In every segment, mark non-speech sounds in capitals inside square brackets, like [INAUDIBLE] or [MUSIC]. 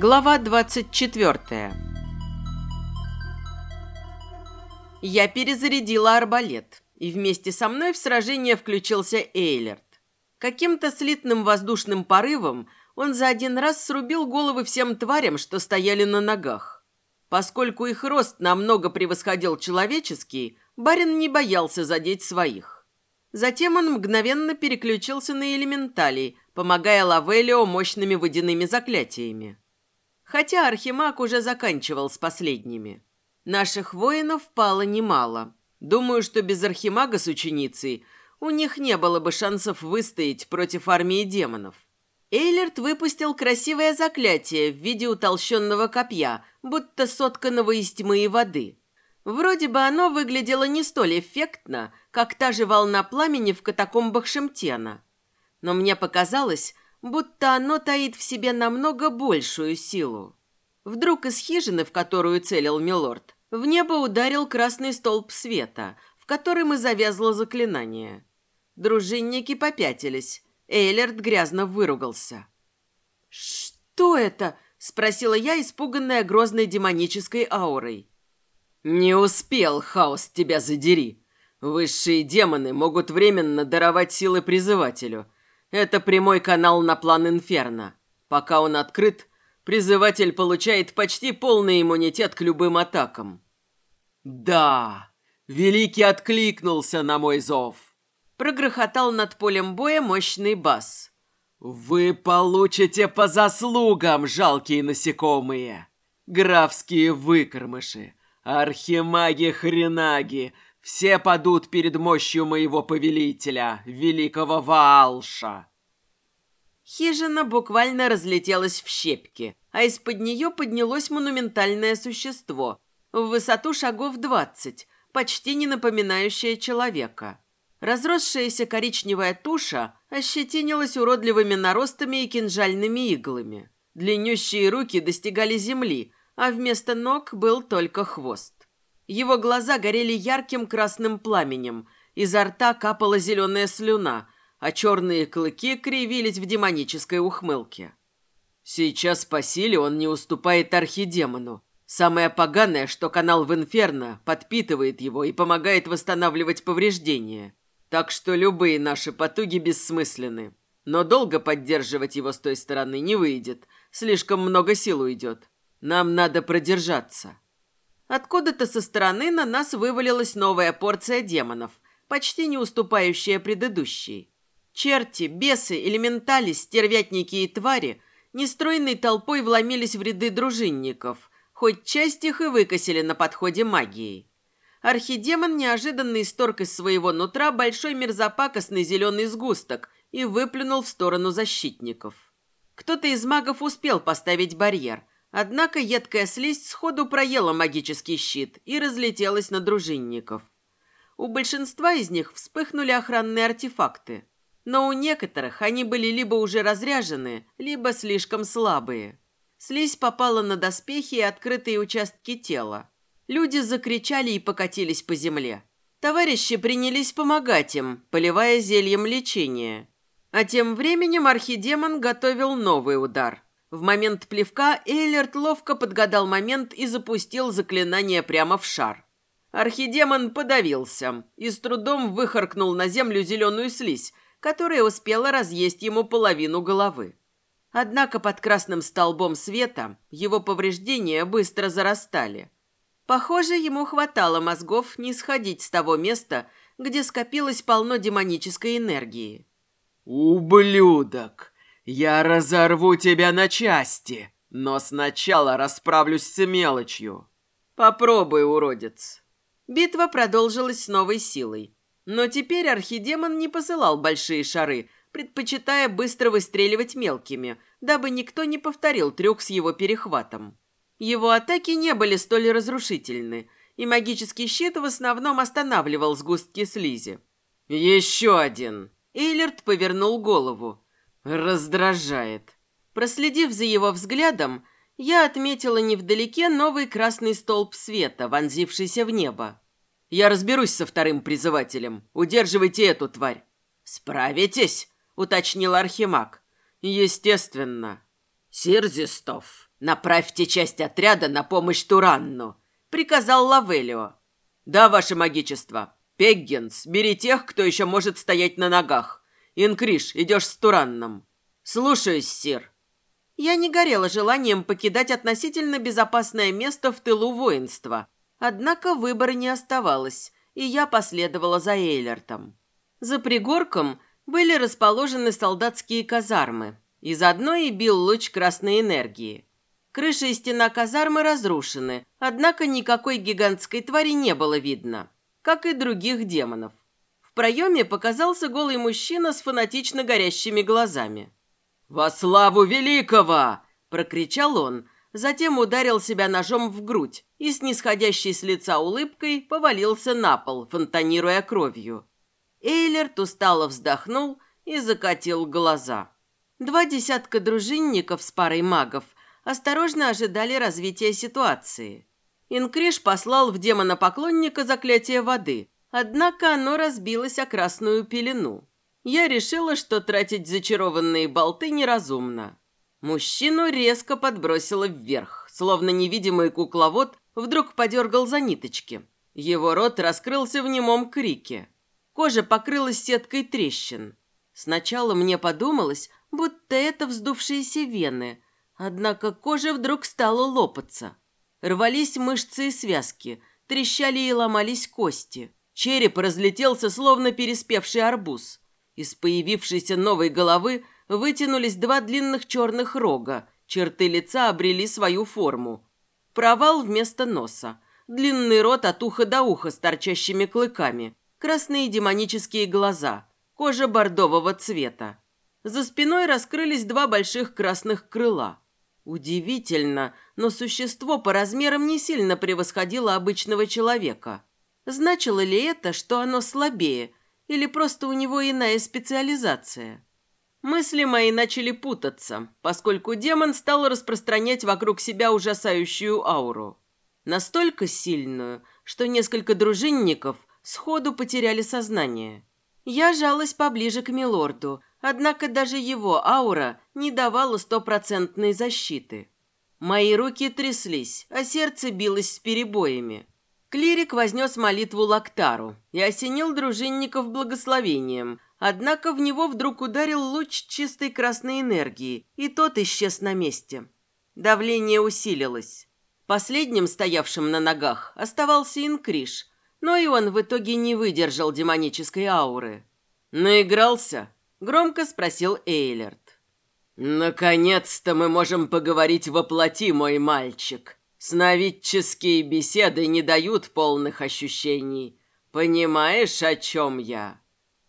Глава 24 Я перезарядила арбалет, и вместе со мной в сражение включился Эйлерт. Каким-то слитным воздушным порывом он за один раз срубил головы всем тварям, что стояли на ногах. Поскольку их рост намного превосходил человеческий, барин не боялся задеть своих. Затем он мгновенно переключился на элементалей, помогая Лавелио мощными водяными заклятиями. Хотя Архимаг уже заканчивал с последними. Наших воинов пало немало. Думаю, что без Архимага с ученицей у них не было бы шансов выстоять против армии демонов. Эйлерт выпустил красивое заклятие в виде утолщенного копья, будто сотканного из тьмы и воды. Вроде бы оно выглядело не столь эффектно, как та же волна пламени в катакомбах Шемтена. Но мне показалось, будто оно таит в себе намного большую силу. Вдруг из хижины, в которую целил Милорд, в небо ударил красный столб света, в котором и завязло заклинание. Дружинники попятились. Эйлерт грязно выругался. «Что это?» – спросила я, испуганная грозной демонической аурой. «Не успел, хаос, тебя задери. Высшие демоны могут временно даровать силы призывателю. Это прямой канал на план Инферно. Пока он открыт, призыватель получает почти полный иммунитет к любым атакам». «Да, Великий откликнулся на мой зов!» Прогрохотал над полем боя мощный бас. «Вы получите по заслугам, жалкие насекомые! Графские выкормыши, архимаги-хренаги, все падут перед мощью моего повелителя, великого Ваалша!» Хижина буквально разлетелась в щепки, а из-под нее поднялось монументальное существо в высоту шагов двадцать, почти не напоминающее человека. Разросшаяся коричневая туша ощетинилась уродливыми наростами и кинжальными иглами. Длиннющие руки достигали земли, а вместо ног был только хвост. Его глаза горели ярким красным пламенем, изо рта капала зеленая слюна, а черные клыки кривились в демонической ухмылке. Сейчас по силе он не уступает архидемону. Самое поганое, что канал в Инферно подпитывает его и помогает восстанавливать повреждения. Так что любые наши потуги бессмысленны. Но долго поддерживать его с той стороны не выйдет. Слишком много сил уйдет. Нам надо продержаться. Откуда-то со стороны на нас вывалилась новая порция демонов, почти не уступающая предыдущей. Черти, бесы, элементали, стервятники и твари нестройной толпой вломились в ряды дружинников, хоть часть их и выкосили на подходе магией. Архидемон неожиданно исторг из своего нутра большой мерзопакостный зеленый сгусток и выплюнул в сторону защитников. Кто-то из магов успел поставить барьер, однако едкая слизь сходу проела магический щит и разлетелась на дружинников. У большинства из них вспыхнули охранные артефакты, но у некоторых они были либо уже разряжены, либо слишком слабые. Слизь попала на доспехи и открытые участки тела. Люди закричали и покатились по земле. Товарищи принялись помогать им, поливая зельем лечения. А тем временем архидемон готовил новый удар. В момент плевка Эйлерт ловко подгадал момент и запустил заклинание прямо в шар. Архидемон подавился и с трудом выхаркнул на землю зеленую слизь, которая успела разъесть ему половину головы. Однако под красным столбом света его повреждения быстро зарастали – Похоже, ему хватало мозгов не сходить с того места, где скопилось полно демонической энергии. «Ублюдок! Я разорву тебя на части, но сначала расправлюсь с мелочью. Попробуй, уродец!» Битва продолжилась с новой силой. Но теперь архидемон не посылал большие шары, предпочитая быстро выстреливать мелкими, дабы никто не повторил трюк с его перехватом. Его атаки не были столь разрушительны, и магический щит в основном останавливал сгустки слизи. «Еще один!» Эйлерт повернул голову. «Раздражает». Проследив за его взглядом, я отметила невдалеке новый красный столб света, вонзившийся в небо. «Я разберусь со вторым призывателем. Удерживайте эту тварь». «Справитесь?» — уточнил Архимаг. «Естественно». «Сир Зистов, «Направьте часть отряда на помощь Туранну», — приказал Лавелио. «Да, ваше магичество. Пеггинс, бери тех, кто еще может стоять на ногах. Инкриш, идешь с Туранном». «Слушаюсь, сир». Я не горела желанием покидать относительно безопасное место в тылу воинства. Однако выбора не оставалось, и я последовала за Эйлертом. За пригорком были расположены солдатские казармы. Из одной и бил луч красной энергии. Крыша и стена казармы разрушены, однако никакой гигантской твари не было видно, как и других демонов. Проеме показался голый мужчина с фанатично горящими глазами. «Во славу великого!» – прокричал он, затем ударил себя ножом в грудь и с нисходящей с лица улыбкой повалился на пол, фонтанируя кровью. Эйлерт устало вздохнул и закатил глаза. Два десятка дружинников с парой магов осторожно ожидали развития ситуации. Инкриш послал в демона-поклонника заклятие воды, однако оно разбилось о красную пелену я решила, что тратить зачарованные болты неразумно. Мужчину резко подбросило вверх, словно невидимый кукловод вдруг подергал за ниточки. Его рот раскрылся в немом крике. Кожа покрылась сеткой трещин. Сначала мне подумалось, будто это вздувшиеся вены, однако кожа вдруг стала лопаться. Рвались мышцы и связки, трещали и ломались кости. Череп разлетелся, словно переспевший арбуз. Из появившейся новой головы вытянулись два длинных черных рога, черты лица обрели свою форму. Провал вместо носа, длинный рот от уха до уха с торчащими клыками, красные демонические глаза, кожа бордового цвета. За спиной раскрылись два больших красных крыла. Удивительно, но существо по размерам не сильно превосходило обычного человека. Значило ли это, что оно слабее – или просто у него иная специализация? Мысли мои начали путаться, поскольку демон стал распространять вокруг себя ужасающую ауру. Настолько сильную, что несколько дружинников сходу потеряли сознание. Я жалась поближе к милорду, однако даже его аура не давала стопроцентной защиты. Мои руки тряслись, а сердце билось с перебоями. Клирик вознес молитву Лактару и осенил дружинников благословением, однако в него вдруг ударил луч чистой красной энергии, и тот исчез на месте. Давление усилилось. Последним стоявшим на ногах оставался Инкриш, но и он в итоге не выдержал демонической ауры. «Наигрался?» – громко спросил Эйлерт. «Наконец-то мы можем поговорить во плоти, мой мальчик», Сновидческие беседы не дают полных ощущений. Понимаешь, о чем я?»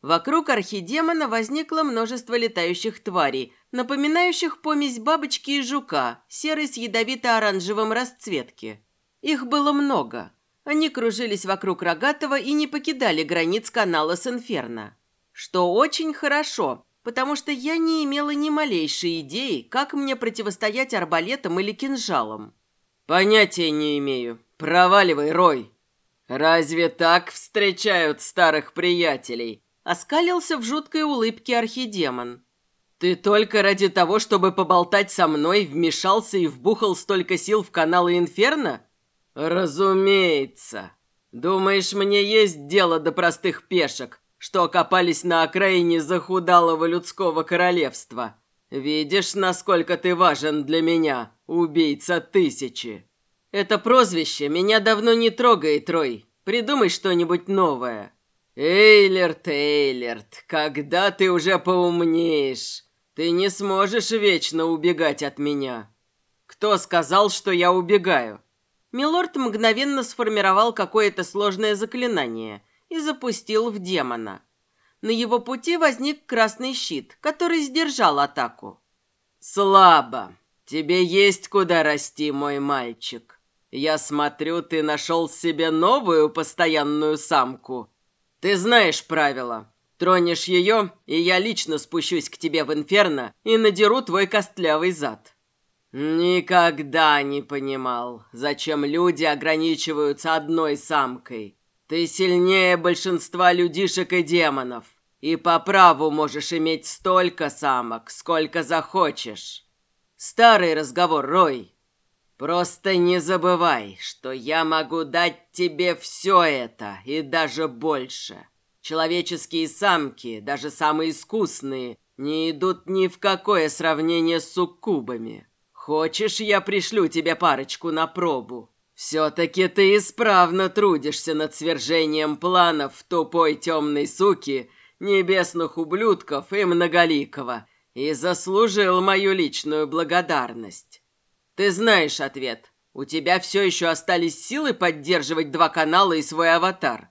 Вокруг архидемона возникло множество летающих тварей, напоминающих помесь бабочки и жука, серой с ядовито-оранжевым расцветки. Их было много. Они кружились вокруг Рогатого и не покидали границ канала с Инферно. Что очень хорошо, потому что я не имела ни малейшей идеи, как мне противостоять арбалетом или кинжалом. «Понятия не имею. Проваливай, Рой!» «Разве так встречают старых приятелей?» Оскалился в жуткой улыбке архидемон. «Ты только ради того, чтобы поболтать со мной, вмешался и вбухал столько сил в каналы Инферно?» «Разумеется. Думаешь, мне есть дело до простых пешек, что окопались на окраине захудалого людского королевства? Видишь, насколько ты важен для меня, убийца тысячи? Это прозвище меня давно не трогает, Рой. Придумай что-нибудь новое. Эйлерт, Эйлерт, когда ты уже поумнеешь? Ты не сможешь вечно убегать от меня. Кто сказал, что я убегаю? Милорд мгновенно сформировал какое-то сложное заклинание и запустил в демона. На его пути возник красный щит, который сдержал атаку. «Слабо. Тебе есть куда расти, мой мальчик. Я смотрю, ты нашел себе новую постоянную самку. Ты знаешь правила. Тронешь ее, и я лично спущусь к тебе в инферно и надеру твой костлявый зад». «Никогда не понимал, зачем люди ограничиваются одной самкой. Ты сильнее большинства людишек и демонов, и по праву можешь иметь столько самок, сколько захочешь. Старый разговор, Рой. Просто не забывай, что я могу дать тебе все это и даже больше. Человеческие самки, даже самые искусные, не идут ни в какое сравнение с суккубами. Хочешь, я пришлю тебе парочку на пробу? Все-таки ты исправно трудишься над свержением планов тупой темной суки, небесных ублюдков и многоликого, и заслужил мою личную благодарность. Ты знаешь ответ. У тебя все еще остались силы поддерживать два канала и свой аватар.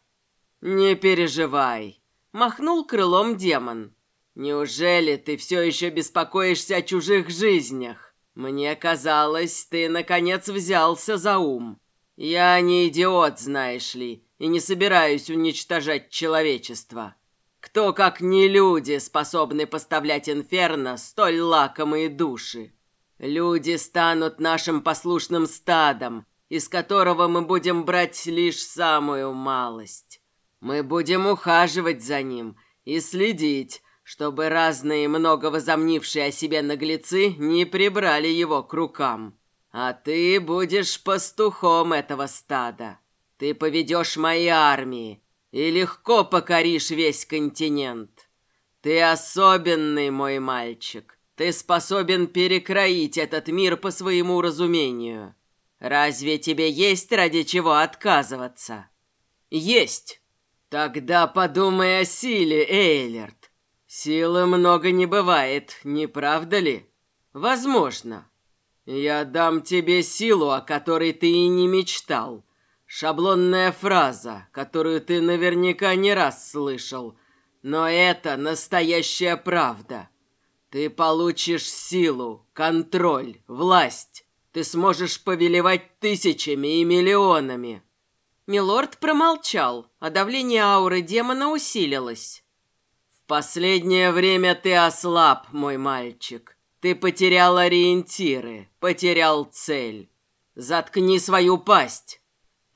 «Не переживай», — махнул крылом демон. «Неужели ты все еще беспокоишься о чужих жизнях? Мне казалось, ты, наконец, взялся за ум. Я не идиот, знаешь ли, и не собираюсь уничтожать человечество. Кто, как не люди, способны поставлять инферно столь лакомые души? Люди станут нашим послушным стадом, из которого мы будем брать лишь самую малость». Мы будем ухаживать за ним и следить, чтобы разные много возомнившие о себе наглецы не прибрали его к рукам. А ты будешь пастухом этого стада. Ты поведешь мои армии и легко покоришь весь континент. Ты особенный, мой мальчик. Ты способен перекроить этот мир по своему разумению. Разве тебе есть ради чего отказываться? Есть. «Тогда подумай о силе, Эйлерт. Силы много не бывает, не правда ли? Возможно. Я дам тебе силу, о которой ты и не мечтал. Шаблонная фраза, которую ты наверняка не раз слышал. Но это настоящая правда. Ты получишь силу, контроль, власть. Ты сможешь повелевать тысячами и миллионами». Милорд промолчал, а давление ауры демона усилилось. «В последнее время ты ослаб, мой мальчик. Ты потерял ориентиры, потерял цель. Заткни свою пасть.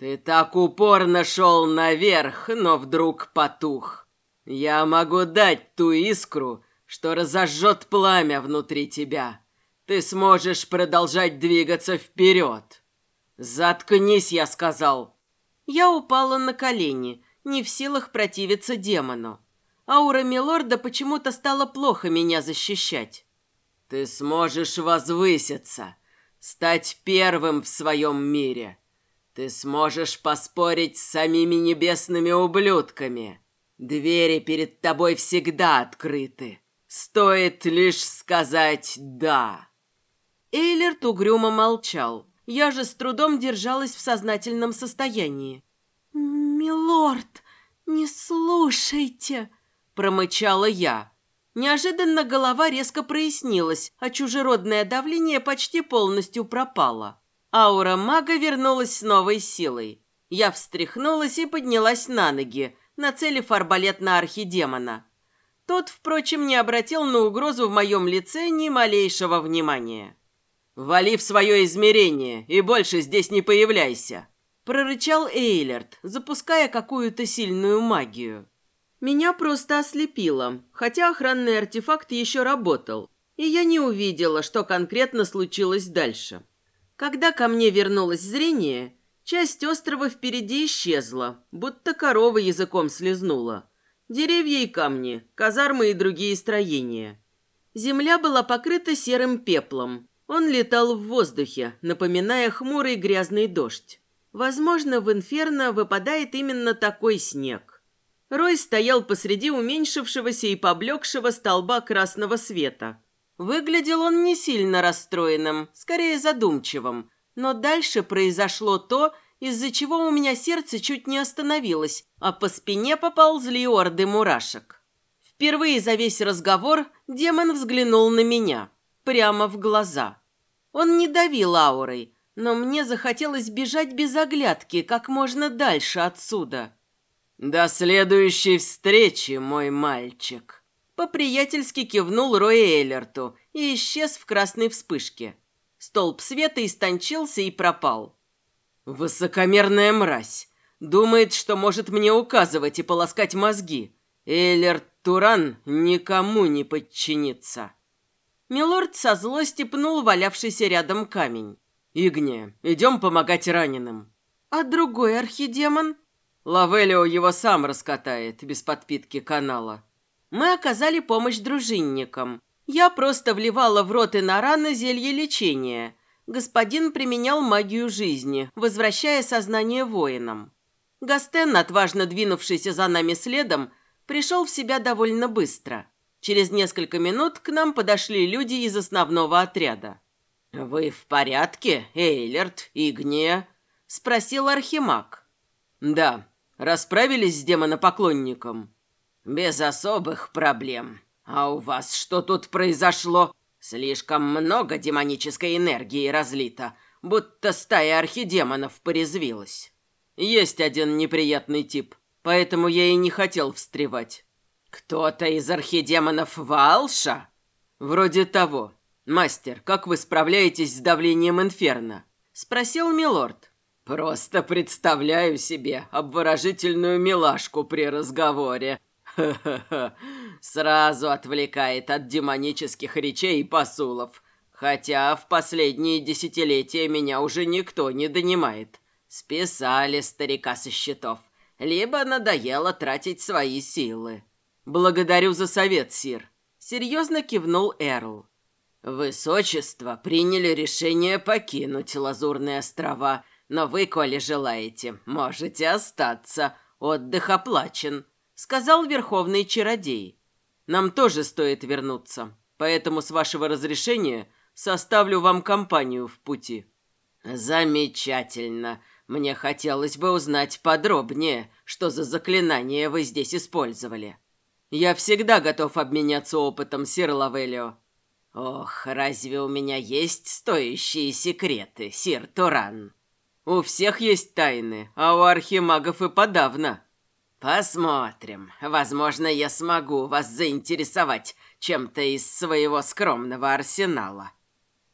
Ты так упорно шел наверх, но вдруг потух. Я могу дать ту искру, что разожжет пламя внутри тебя. Ты сможешь продолжать двигаться вперед. Заткнись, я сказал. Я упала на колени, не в силах противиться демону. Аура Милорда почему-то стала плохо меня защищать. «Ты сможешь возвыситься, стать первым в своем мире. Ты сможешь поспорить с самими небесными ублюдками. Двери перед тобой всегда открыты. Стоит лишь сказать «да». Эйлерт угрюмо молчал. Я же с трудом держалась в сознательном состоянии. «Милорд, не слушайте!» – промычала я. Неожиданно голова резко прояснилась, а чужеродное давление почти полностью пропало. Аура мага вернулась с новой силой. Я встряхнулась и поднялась на ноги, нацелив арбалет на архидемона. Тот, впрочем, не обратил на угрозу в моем лице ни малейшего внимания. «Вали в свое измерение и больше здесь не появляйся!» Прорычал Эйлерт, запуская какую-то сильную магию. Меня просто ослепило, хотя охранный артефакт еще работал, и я не увидела, что конкретно случилось дальше. Когда ко мне вернулось зрение, часть острова впереди исчезла, будто корова языком слезнула. Деревья и камни, казармы и другие строения. Земля была покрыта серым пеплом, он летал в воздухе, напоминая хмурый грязный дождь. Возможно, в Инферно выпадает именно такой снег. Рой стоял посреди уменьшившегося и поблекшего столба красного света. Выглядел он не сильно расстроенным, скорее задумчивым. Но дальше произошло то, из-за чего у меня сердце чуть не остановилось, а по спине поползли орды мурашек. Впервые за весь разговор демон взглянул на меня, прямо в глаза – он не давил аурой, но мне захотелось бежать без оглядки как можно дальше отсюда. «До следующей встречи, мой мальчик!» По-приятельски кивнул Рой Эйлерту и исчез в красной вспышке. Столб света истончился и пропал. «Высокомерная мразь! Думает, что может мне указывать и полоскать мозги. Эйлерт Туран никому не подчинится!» Милорд со злости пнул валявшийся рядом камень. «Игния, идем помогать раненым». «А другой архидемон?» Лавелио его сам раскатает, без подпитки канала. Мы оказали помощь дружинникам. Я просто вливала в рот и на раны зелье лечения. Господин применял магию жизни, возвращая сознание воинам. Гастен, отважно двинувшийся за нами следом, пришел в себя довольно быстро. Через несколько минут к нам подошли люди из основного отряда. «Вы в порядке, Эйлерт, Игния?» – спросил Архимаг. «Да. Расправились с демонопоклонником?» «Без особых проблем. А у вас что тут произошло? Слишком много демонической энергии разлито, будто стая архидемонов порезвилась». «Есть один неприятный тип, поэтому я и не хотел встревать». «Кто-то из архидемонов Валша?» «Вроде того. Мастер, как вы справляетесь с давлением инферно?» Спросил Милорд. «Просто представляю себе обворожительную милашку при разговоре. [LAUGHS] Сразу отвлекает от демонических речей и посулов. Хотя в последние десятилетия меня уже никто не донимает. Списали старика со счетов. Либо надоело тратить свои силы. «Благодарю за совет, Сир», — серьезно кивнул Эрл. «Высочество приняли решение покинуть Лазурные острова, но вы, коли желаете, можете остаться. Отдых оплачен», — сказал Верховный Чародей. «Нам тоже стоит вернуться, поэтому, с вашего разрешения, составлю вам компанию в пути». «Замечательно. Мне хотелось бы узнать подробнее, что за заклинание вы здесь использовали». Я всегда готов обменяться опытом, сир Лавелио. Ох, разве у меня есть стоящие секреты, сир Туран? У всех есть тайны, а у архимагов и подавно. Посмотрим. Возможно, я смогу вас заинтересовать чем-то из своего скромного арсенала.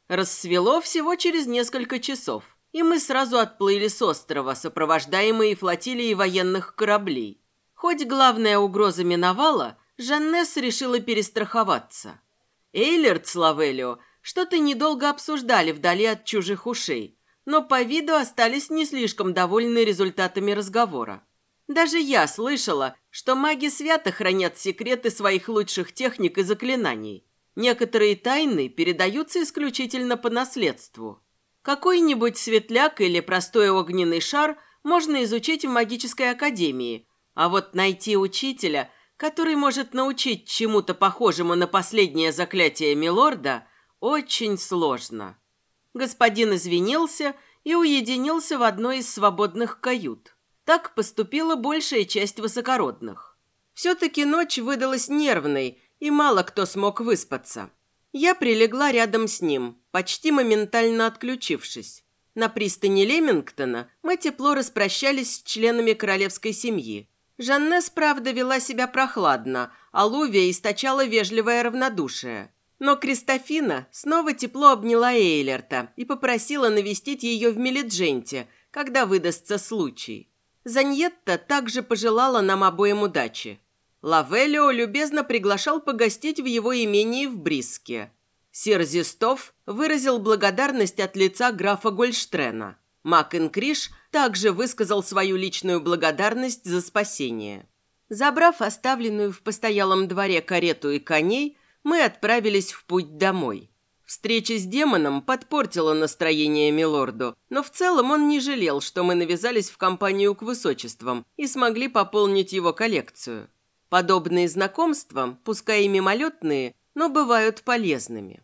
Рассвело всего через несколько часов, и мы сразу отплыли с острова, сопровождаемые флотилией военных кораблей. Хоть главная угроза миновала, Жаннес решила перестраховаться. Эйлерт с Лавелио что-то недолго обсуждали вдали от чужих ушей, но по виду остались не слишком довольны результатами разговора. Даже я слышала, что маги свято хранят секреты своих лучших техник и заклинаний. Некоторые тайны передаются исключительно по наследству. Какой-нибудь светляк или простой огненный шар можно изучить в магической академии, а вот найти учителя, который может научить чему-то похожему на последнее заклятие Милорда, очень сложно. Господин извинился и уединился в одной из свободных кают. Так поступила большая часть высокородных. Все-таки ночь выдалась нервной, и мало кто смог выспаться. Я прилегла рядом с ним, почти моментально отключившись. На пристани Лемингтона мы тепло распрощались с членами королевской семьи. Жаннес, правда, вела себя прохладно, а Лувия источала вежливое равнодушие. Но Кристофина снова тепло обняла Эйлерта и попросила навестить ее в Мелидженте, когда выдастся случай. Заньетта также пожелала нам обоим удачи. Лавелио любезно приглашал погостить в его имении в Бриске. Сир Зистов выразил благодарность от лица графа Гольштрена. Мак Инкриш также высказал свою личную благодарность за спасение. Забрав оставленную в постоялом дворе карету и коней, мы отправились в путь домой. Встреча с демоном подпортила настроение милорду, но в целом он не жалел, что мы навязались в компанию к высочествам и смогли пополнить его коллекцию. Подобные знакомства, пускай и мимолетные, но бывают полезными.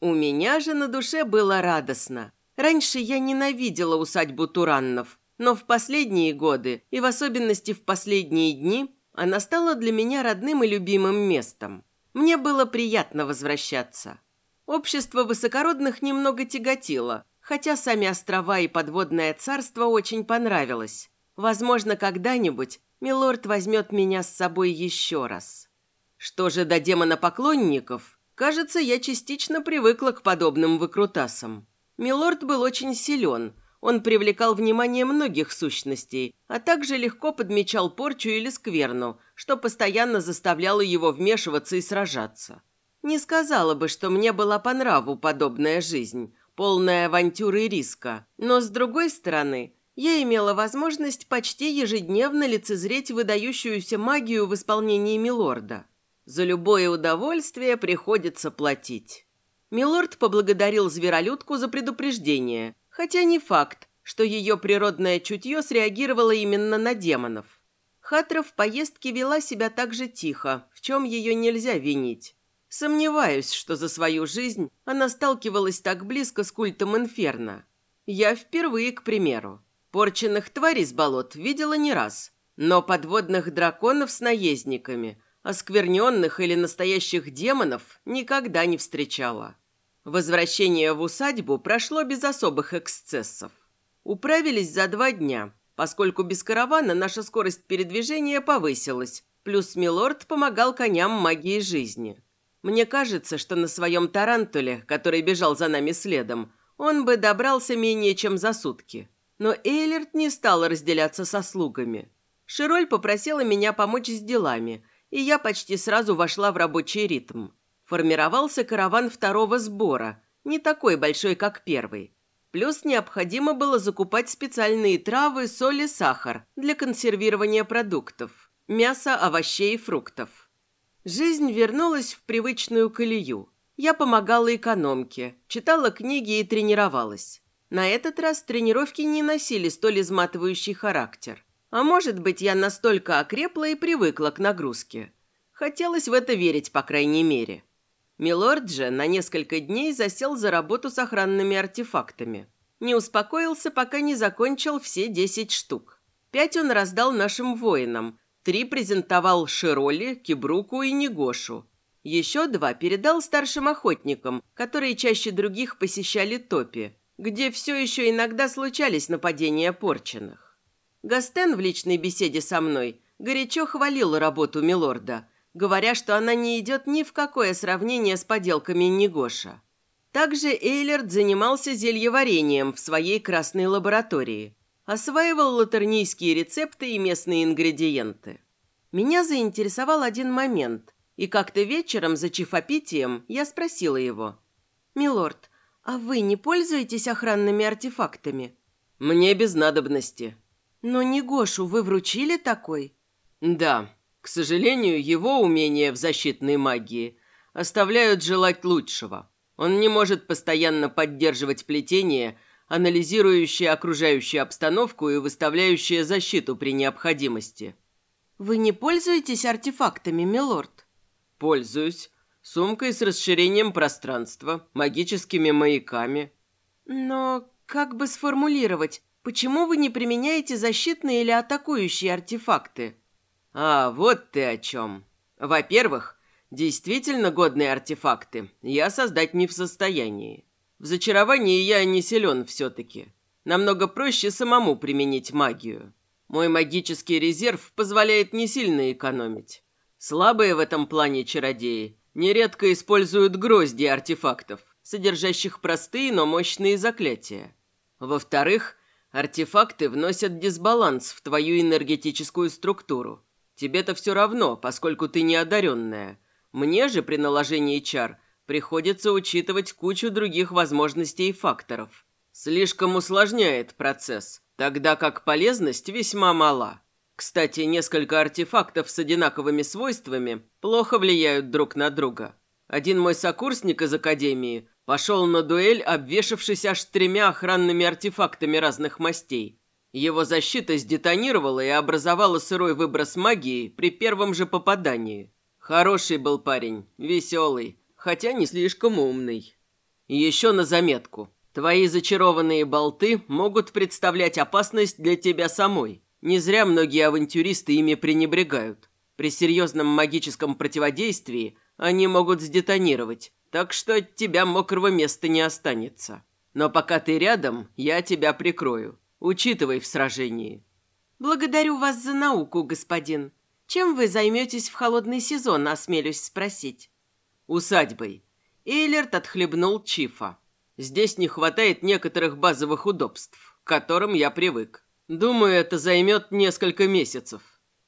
У меня же на душе было радостно. Раньше я ненавидела усадьбу Тураннов, но в последние годы, и в особенности в последние дни, она стала для меня родным и любимым местом. Мне было приятно возвращаться. Общество высокородных немного тяготило, хотя сами острова и подводное царство очень понравилось. Возможно, когда-нибудь Милорд возьмет меня с собой еще раз. Что же до демона-поклонников, кажется, я частично привыкла к подобным выкрутасам. Милорд был очень силен. Он привлекал внимание многих сущностей, а также легко подмечал порчу или скверну, что постоянно заставляло его вмешиваться и сражаться. Не сказала бы, что мне была по нраву подобная жизнь. полная авантюры и риска. Но, с другой стороны, я имела возможность почти ежедневно лицезреть выдающуюся магию в исполнении Милорда. За любое удовольствие приходится платить. Милорд поблагодарил зверолюдку за предупреждение, хотя не факт, что ее природное чутье среагировало именно на демонов. Хатра в поездке вела себя так же тихо, в чем ее нельзя винить. Сомневаюсь, что за свою жизнь она сталкивалась так близко с культом Инферно. Я впервые, к примеру. Порченных тварей с болот видела не раз, но подводных драконов с наездниками, оскверненных или настоящих демонов никогда не встречала. Возвращение в усадьбу прошло без особых эксцессов. Управились за два дня, поскольку без каравана наша скорость передвижения повысилась, плюс Милорд помогал коням магии жизни. Мне кажется, что на своем тарантуле, который бежал за нами следом, он бы добрался менее чем за сутки. Но Эйлерт не стал разделяться со слугами. Широль попросила меня помочь с делами, и я почти сразу вошла в рабочий ритм. Формировался караван второго сбора, не такой большой, как первый. Плюс необходимо было закупать специальные травы, соль и сахар для консервирования продуктов, мяса, овощей и фруктов. Жизнь вернулась в привычную колею. Я помогала экономке, читала книги и тренировалась. На этот раз тренировки не носили столь изматывающий характер. А может быть, я настолько окрепла и привыкла к нагрузке. Хотелось в это верить, по крайней мере. Милорд же на несколько дней засел за работу с охранными артефактами. Не успокоился, пока не закончил все десять штук. Пять он раздал нашим воинам, три презентовал Широли, Кибруку и Негошу. Еще два передал старшим охотникам, которые чаще других посещали топи, где все еще иногда случались нападения порченных. Гастен в личной беседе со мной горячо хвалил работу Милорда – говоря, что она не идет ни в какое сравнение с поделками Негоша. Также Эйлерд занимался зельеварением в своей красной лаборатории. Осваивал латернийские рецепты и местные ингредиенты. Меня заинтересовал один момент, и как-то вечером за чифопитием я спросила его. «Милорд, а вы не пользуетесь охранными артефактами?» «Мне без надобности». «Но Негошу вы вручили такой?» «Да, к сожалению, его умения в защитной магии оставляют желать лучшего. Он не может постоянно поддерживать плетение, анализирующее окружающую обстановку и выставляющее защиту при необходимости. «Вы не пользуетесь артефактами, милорд?» «Пользуюсь. Сумкой с расширением пространства, магическими маяками». «Но как бы сформулировать, почему вы не применяете защитные или атакующие артефакты?» «А, вот ты о чем. Во-первых, действительно годные артефакты я создать не в состоянии. В зачаровании я не силен все-таки. Намного проще самому применить магию. Мой магический резерв позволяет не сильно экономить. Слабые в этом плане чародеи нередко используют грозди артефактов, содержащих простые, но мощные заклятия. Во-вторых, артефакты вносят дисбаланс в твою энергетическую структуру. Тебе-то все равно, поскольку ты не одаренная. Мне же при наложении чар приходится учитывать кучу других возможностей и факторов. Слишком усложняет процесс, тогда как полезность весьма мала. Кстати, несколько артефактов с одинаковыми свойствами плохо влияют друг на друга. Один мой сокурсник из академии пошел на дуэль, обвешавшись аж тремя охранными артефактами разных мастей. Его защита сдетонировала и образовала сырой выброс магии при первом же попадании. Хороший был парень, веселый, хотя не слишком умный. еще на заметку. Твои зачарованные болты могут представлять опасность для тебя самой. Не зря многие авантюристы ими пренебрегают. При серьезном магическом противодействии они могут сдетонировать, так что от тебя мокрого места не останется. Но пока ты рядом, я тебя прикрою. Учитывай в сражении. Благодарю вас за науку, господин. Чем вы займетесь в холодный сезон, осмелюсь спросить? Усадьбой. Эйлерт отхлебнул Чифа. Здесь не хватает некоторых базовых удобств, к которым я привык. Думаю, это займет несколько месяцев.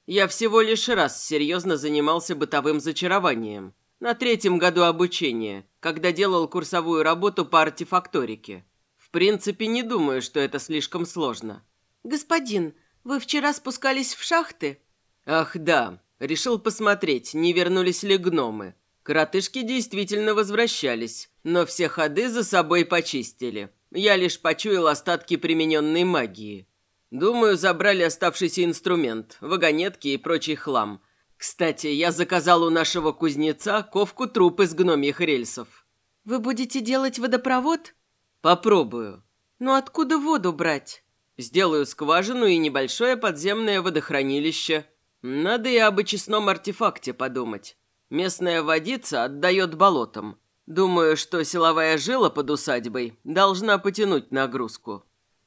Я всего лишь раз серьезно занимался бытовым зачарованием. На третьем году обучения, когда делал курсовую работу по артефакторике. В принципе, не думаю, что это слишком сложно. Господин, вы вчера спускались в шахты? Ах, да. Решил посмотреть, не вернулись ли гномы. Коротышки действительно возвращались, но все ходы за собой почистили. Я лишь почуял остатки примененной магии. Думаю, забрали оставшийся инструмент, вагонетки и прочий хлам. Кстати, я заказал у нашего кузнеца ковку труп из гномьих рельсов. Вы будете делать водопровод? Попробую. Но откуда воду брать? Сделаю скважину и небольшое подземное водохранилище. Надо и об очистном артефакте подумать. Местная водица отдает болотам. Думаю, что силовая жила под усадьбой должна потянуть нагрузку.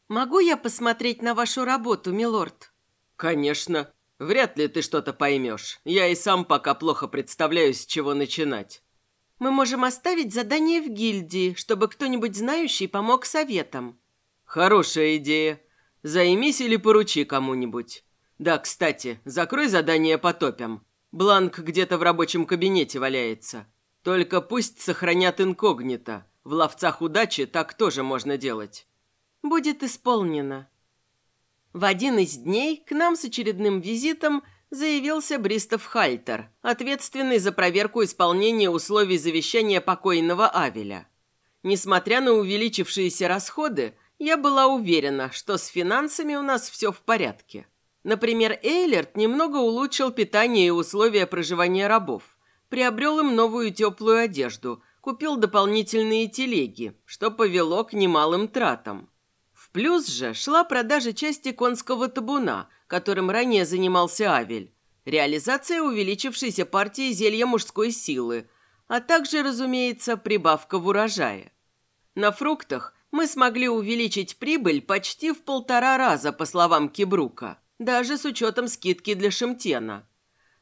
«Могу я посмотреть на вашу работу, милорд?» «Конечно. Вряд ли ты что-то поймешь. Я и сам пока плохо представляю, с чего начинать». «Мы можем оставить задание в гильдии, чтобы кто-нибудь знающий помог советам». «Хорошая идея. Займись или поручи кому-нибудь. Да, кстати, закрой задание по топям. Бланк где-то в рабочем кабинете валяется. Только пусть сохранят инкогнито. В ловцах удачи так тоже можно делать» будет исполнено. В один из дней к нам с очередным визитом заявился Бристов Хальтер, ответственный за проверку исполнения условий завещания покойного Авеля. Несмотря на увеличившиеся расходы, я была уверена, что с финансами у нас все в порядке. Например, Эйлерт немного улучшил питание и условия проживания рабов, приобрел им новую теплую одежду, купил дополнительные телеги, что повело к немалым тратам плюс же шла продажа части конского табуна, которым ранее занимался Авель, реализация увеличившейся партии зелья мужской силы, а также, разумеется, прибавка в урожае. На фруктах мы смогли увеличить прибыль почти в полтора раза, по словам Кибрука, даже с учетом скидки для Шемтена.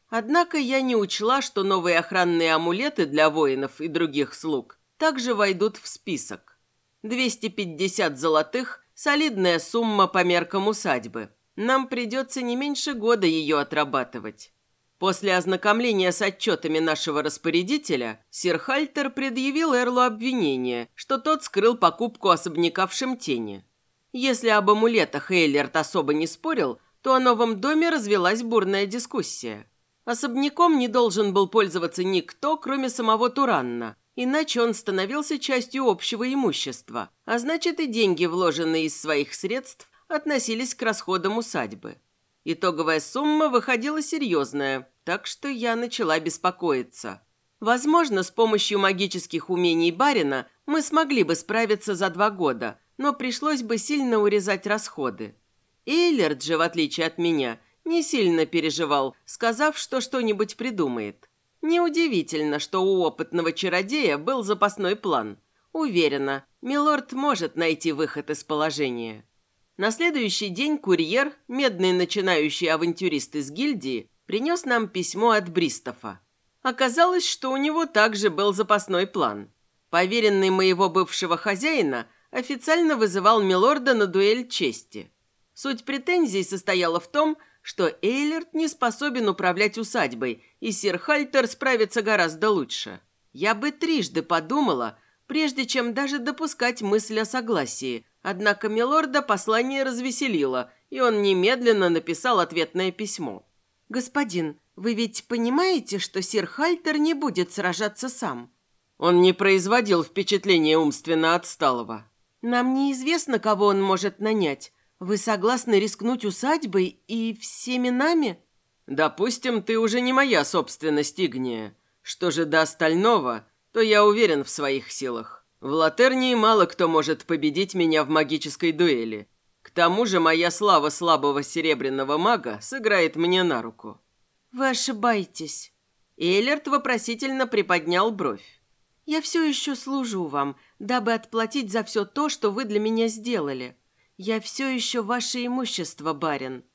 Однако я не учла, что новые охранные амулеты для воинов и других слуг также войдут в список. 250 золотых Солидная сумма по меркам усадьбы. Нам придется не меньше года ее отрабатывать. После ознакомления с отчетами нашего распорядителя, сир Хальтер предъявил Эрлу обвинение, что тот скрыл покупку особняка в Шемтене. Если об амулетах Эйлерт особо не спорил, то о новом доме развелась бурная дискуссия. Особняком не должен был пользоваться никто, кроме самого Туранна, иначе он становился частью общего имущества, а значит и деньги, вложенные из своих средств, относились к расходам усадьбы. Итоговая сумма выходила серьезная, так что я начала беспокоиться. Возможно, с помощью магических умений барина мы смогли бы справиться за два года, но пришлось бы сильно урезать расходы. Эйлерд же, в отличие от меня, не сильно переживал, сказав, что что-нибудь придумает. Неудивительно, что у опытного чародея был запасной план. Уверена, Милорд может найти выход из положения. На следующий день курьер, медный начинающий авантюрист из гильдии, принес нам письмо от Бристофа. Оказалось, что у него также был запасной план. Поверенный моего бывшего хозяина официально вызывал Милорда на дуэль чести. Суть претензий состояла в том, что Эйлерт не способен управлять усадьбой, и сир Хальтер справится гораздо лучше. Я бы трижды подумала, прежде чем даже допускать мысль о согласии, однако Милорда послание развеселило, и он немедленно написал ответное письмо. «Господин, вы ведь понимаете, что сир Хальтер не будет сражаться сам?» Он не производил впечатления умственно отсталого. «Нам неизвестно, кого он может нанять, вы согласны рискнуть усадьбой и всеми нами? Допустим, ты уже не моя собственность, Игния. Что же до остального, то я уверен в своих силах. В Латернии мало кто может победить меня в магической дуэли. К тому же моя слава слабого серебряного мага сыграет мне на руку. Вы ошибаетесь. Эйлерт вопросительно приподнял бровь. Я все еще служу вам, дабы отплатить за все то, что вы для меня сделали. «Я все еще ваше имущество, барин».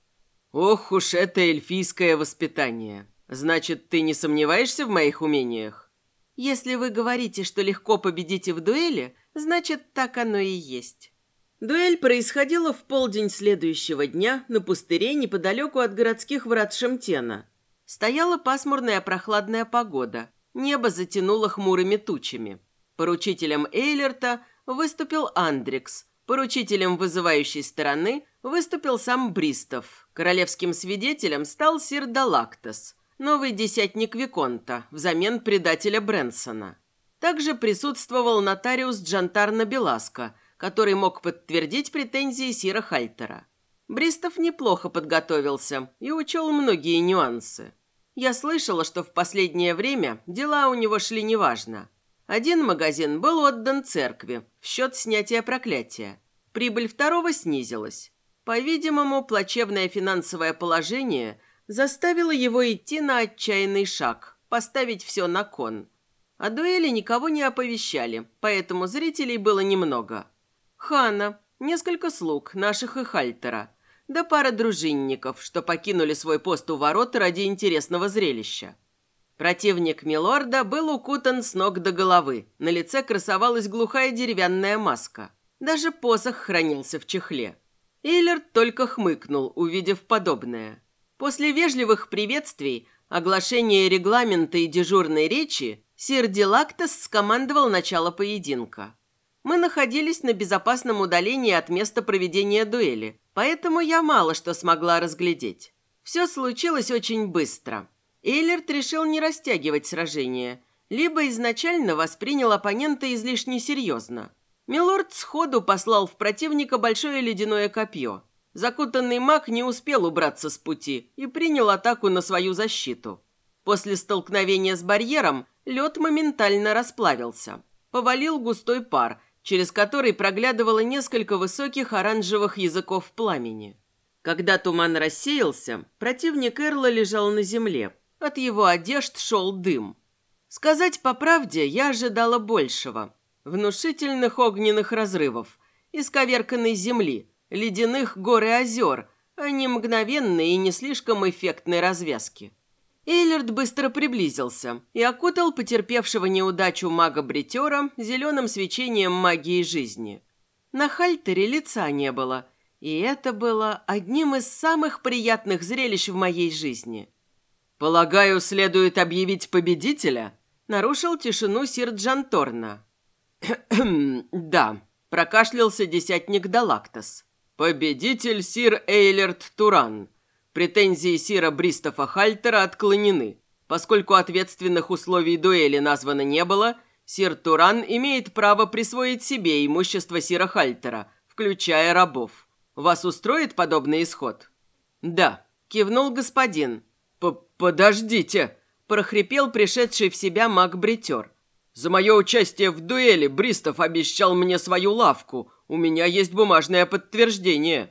«Ох уж это эльфийское воспитание. Значит, ты не сомневаешься в моих умениях?» «Если вы говорите, что легко победите в дуэли, значит, так оно и есть». Дуэль происходила в полдень следующего дня на пустыре неподалеку от городских врат Шемтена. Стояла пасмурная прохладная погода. Небо затянуло хмурыми тучами. Поручителем Эйлерта выступил Андрикс. Поручителем вызывающей стороны выступил сам Бристов. Королевским свидетелем стал Сир Далактас, новый десятник Виконта, взамен предателя Брэнсона. Также присутствовал нотариус Джантарна Беласко, который мог подтвердить претензии Сира Хальтера. Бристов неплохо подготовился и учел многие нюансы. Я слышала, что в последнее время дела у него шли неважно. Один магазин был отдан церкви в счет снятия проклятия. Прибыль второго снизилась. По-видимому, плачевное финансовое положение заставило его идти на отчаянный шаг, поставить все на кон. О дуэли никого не оповещали, поэтому зрителей было немного. Хана, несколько слуг, наших и Хальтера, да пара дружинников, что покинули свой пост у ворот ради интересного зрелища. Противник Милорда был укутан с ног до головы, на лице красовалась глухая деревянная маска. Даже посох хранился в чехле. Эйлерт только хмыкнул, увидев подобное. После вежливых приветствий, оглашения регламента и дежурной речи, сир Дилактас скомандовал начало поединка. Мы находились на безопасном удалении от места проведения дуэли, поэтому я мало что смогла разглядеть. Все случилось очень быстро. Эйлерт решил не растягивать сражение, либо изначально воспринял оппонента излишне серьезно. Милорд сходу послал в противника большое ледяное копье. Закутанный маг не успел убраться с пути и принял атаку на свою защиту. После столкновения с барьером лед моментально расплавился. Повалил густой пар, через который проглядывало несколько высоких оранжевых языков пламени. Когда туман рассеялся, противник Эрла лежал на земле. От его одежд шел дым. Сказать по правде, я ожидала большего. Внушительных огненных разрывов, исковерканной земли, ледяных гор и озер, а не мгновенной и не слишком эффектной развязки. Эйлерт быстро приблизился и окутал потерпевшего неудачу мага-бритера зеленым свечением магии жизни. На хальтере лица не было, и это было одним из самых приятных зрелищ в моей жизни. «Полагаю, следует объявить победителя?» Нарушил тишину сир Джанторна. «Да», – прокашлялся десятник Далактас. «Победитель сир Эйлерт Туран. Претензии сира Бристофа Хальтера отклонены. Поскольку ответственных условий дуэли названо не было, сир Туран имеет право присвоить себе имущество сира Хальтера, включая рабов. Вас устроит подобный исход?» «Да», – кивнул господин. «Подождите!» – прохрипел пришедший в себя маг-бритер. За мое участие в дуэли Бристов обещал мне свою лавку. У меня есть бумажное подтверждение.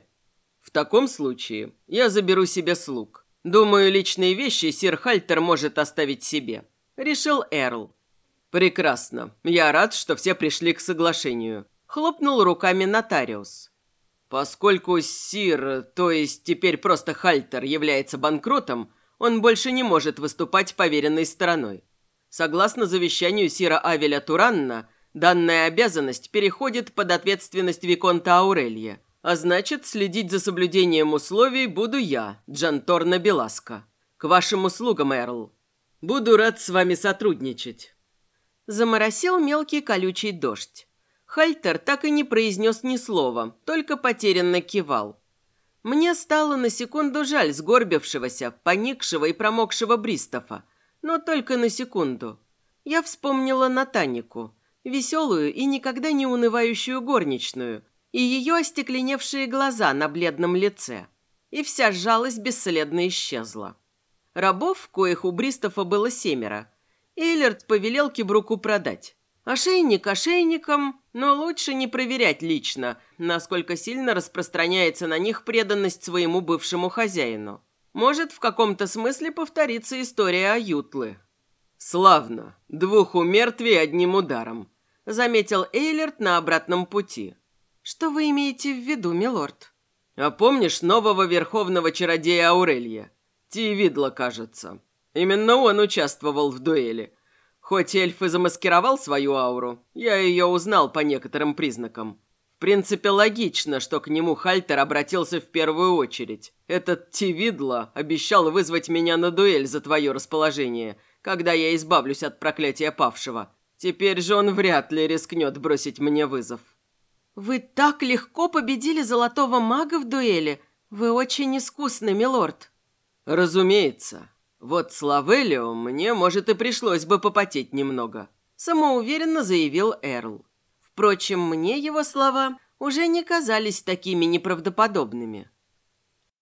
В таком случае я заберу себе слуг. Думаю, личные вещи сир Хальтер может оставить себе. Решил Эрл. Прекрасно. Я рад, что все пришли к соглашению. Хлопнул руками нотариус. Поскольку сир, то есть теперь просто Хальтер, является банкротом, он больше не может выступать поверенной стороной. Согласно завещанию Сира Авеля Туранна, данная обязанность переходит под ответственность Виконта Аурелья, а значит, следить за соблюдением условий буду я, Джанторна Беласко. К вашим услугам, Эрл. Буду рад с вами сотрудничать. Заморосил мелкий колючий дождь. Хальтер так и не произнес ни слова, только потерянно кивал. Мне стало на секунду жаль сгорбившегося, поникшего и промокшего Бристофа, но только на секунду. Я вспомнила Натанику, веселую и никогда не унывающую горничную, и ее остекленевшие глаза на бледном лице. И вся жалость бесследно исчезла. Рабов, коих у Бристофа было семеро, Эйлерт повелел Кибруку продать. Ошейник ошейником, но лучше не проверять лично, насколько сильно распространяется на них преданность своему бывшему хозяину. Может, в каком-то смысле повторится история о Ютлы. «Славно. Двух умертвий одним ударом», — заметил Эйлерт на обратном пути. «Что вы имеете в виду, милорд?» «А помнишь нового верховного чародея Аурелья? Тивидла, кажется. Именно он участвовал в дуэли. Хоть эльф и замаскировал свою ауру, я ее узнал по некоторым признакам. В принципе, логично, что к нему Хальтер обратился в первую очередь. Этот Тивидло обещал вызвать меня на дуэль за твое расположение, когда я избавлюсь от проклятия павшего. Теперь же он вряд ли рискнет бросить мне вызов. «Вы так легко победили золотого мага в дуэли. Вы очень искусный, милорд». «Разумеется. Вот с Лавелио мне, может, и пришлось бы попотеть немного», самоуверенно заявил Эрл. Впрочем, мне его слова уже не казались такими неправдоподобными.